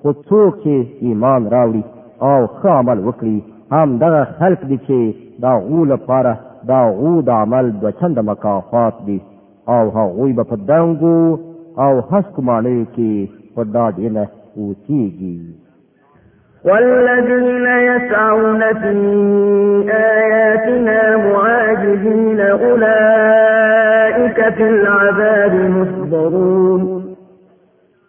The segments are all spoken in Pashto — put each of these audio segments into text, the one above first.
خو څوک چې ایمان راوړي او ښه عمل وکړي هم دغه خلق دي چې دا غو لپاره دا غو د عمل دو چند مکافات دي او هغوی به په دنګو او هسکو ماڼیو کې په ډاډ نه اوسیږي والذين يسعون في آياتنا معاجزين أولئك في العذاب محضرون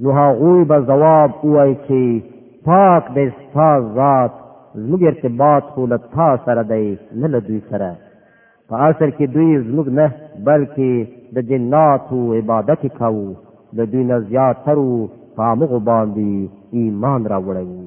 نو هغوی به ځواب ووایي چې پاک دی ستا ذات زموږ ارتباط خو له تا سره دی نه له دوی سره په اصل کې دوی زموږ نه بلکې د جناتو عبادت کوو د دوی نه زیاترو په هغو باندې ایمان راوړی وو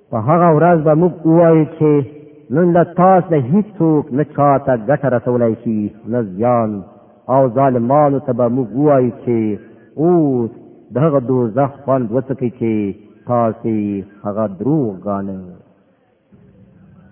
په هغه ورځ به موږ ووایو چې نن له تاسو نه هیڅوک نه چاته ګټه رسولی شي نه زیان او ظالمانو ته به موږ ووایو چې اوس د هغه دوزخ خوند وڅکئ چې تاسو هغه دروغ ګانئ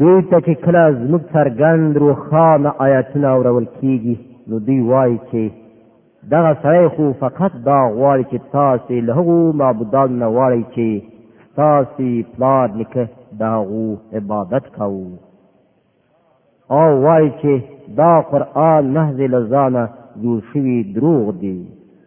دوی ته چې کله زموږ څرګند روښانه آیتونه اورول کیږي نو دوی وایي چې دغه سړی خو فقط دا غواړي چې تاسې له هغو معبودانو نه واړئ چې ستاسې پلار نیکه د هغو عبادت کوو او وایي چې دا قرآن محض له ځانه جوړ شوي دروغ دي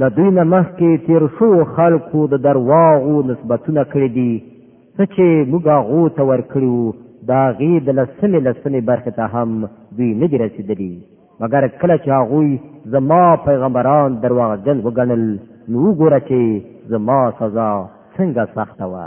له دوی نه مخکې تیر شو خلکو د درواغو نسبتونه کړی دي څه چې موږ هغو ته ورکړو د هغې د لسمې لسمې برخې ته هم دوی نه دي رسېدلي مګر کله چې هغوی زما پیغمبران درواغجن وګڼل نو وګوره چې زما سزا څنګه سخته وه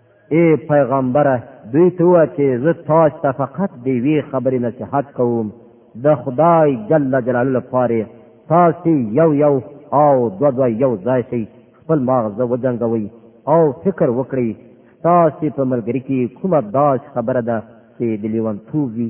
اے پیغمبره دوی ته وه چې زه تاسو ته فقط دی وی خبرې نصیحت کوم د خدای جل جلاله لپاره تاسو یو یو او دو دو یو ځای شي خپل ماغز وجنګوي او فکر وکړي تاسو په ملګری کې کومه داس خبره ده چې د لیوان تووی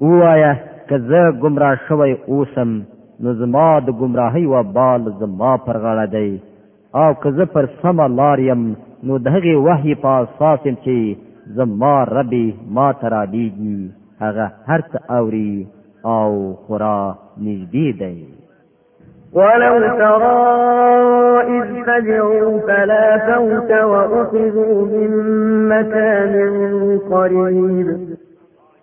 ووایه که زه ګمراه شوی اوسم نو زما د ګمراهۍ وبال زما پر غاړه دی او که زه پر سمه لار یم نو د هغې وحي په اساس یم چې زما رب ما ته رالیږي هغه هر څه اوري او خورا نږدې دی ولو ترى إذ فزعوا فلا فوت وأخذوا من مكان قريب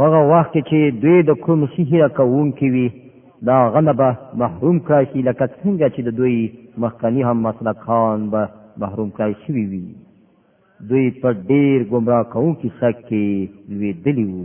پغه وخت کې چې دوی د کوم سحر کوونکي وي دا غنه به محروم کړای شي لکه څنګه چې د دوی مخکنی هم مسلکان به محروم کړای شوي وي دوی په ډیر گمراه کوونکي شک کې لویدلی وو